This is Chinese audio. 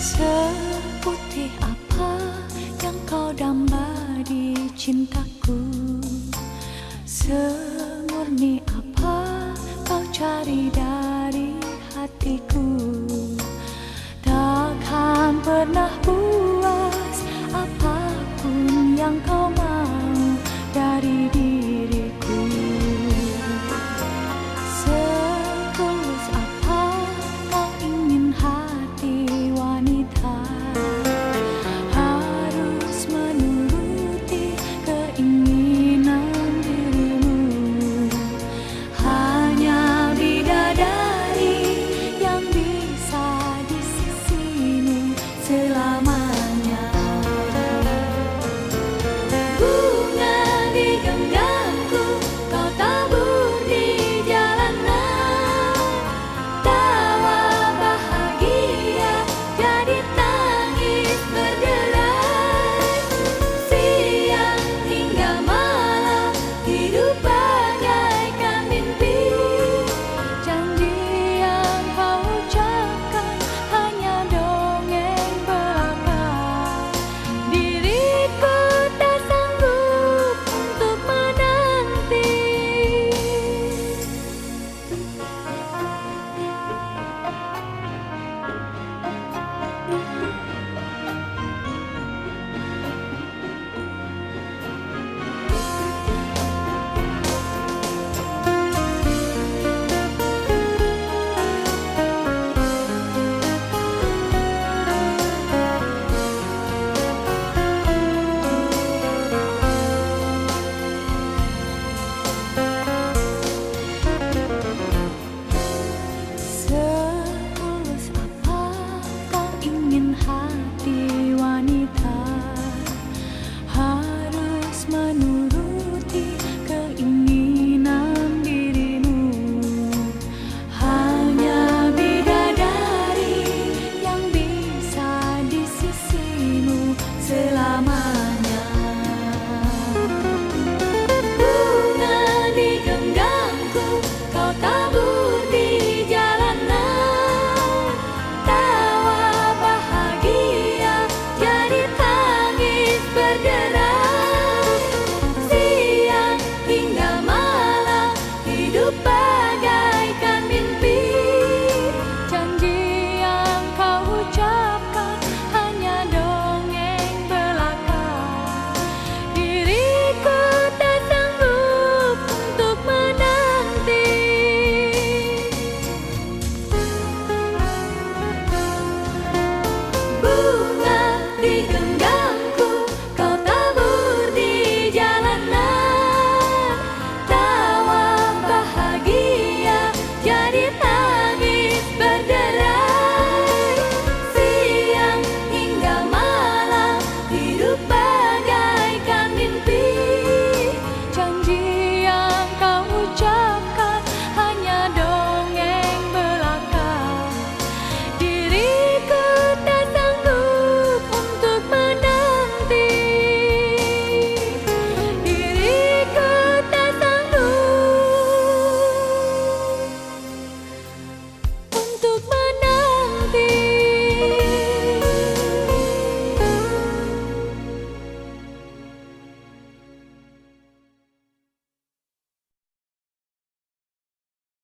想。不你勇敢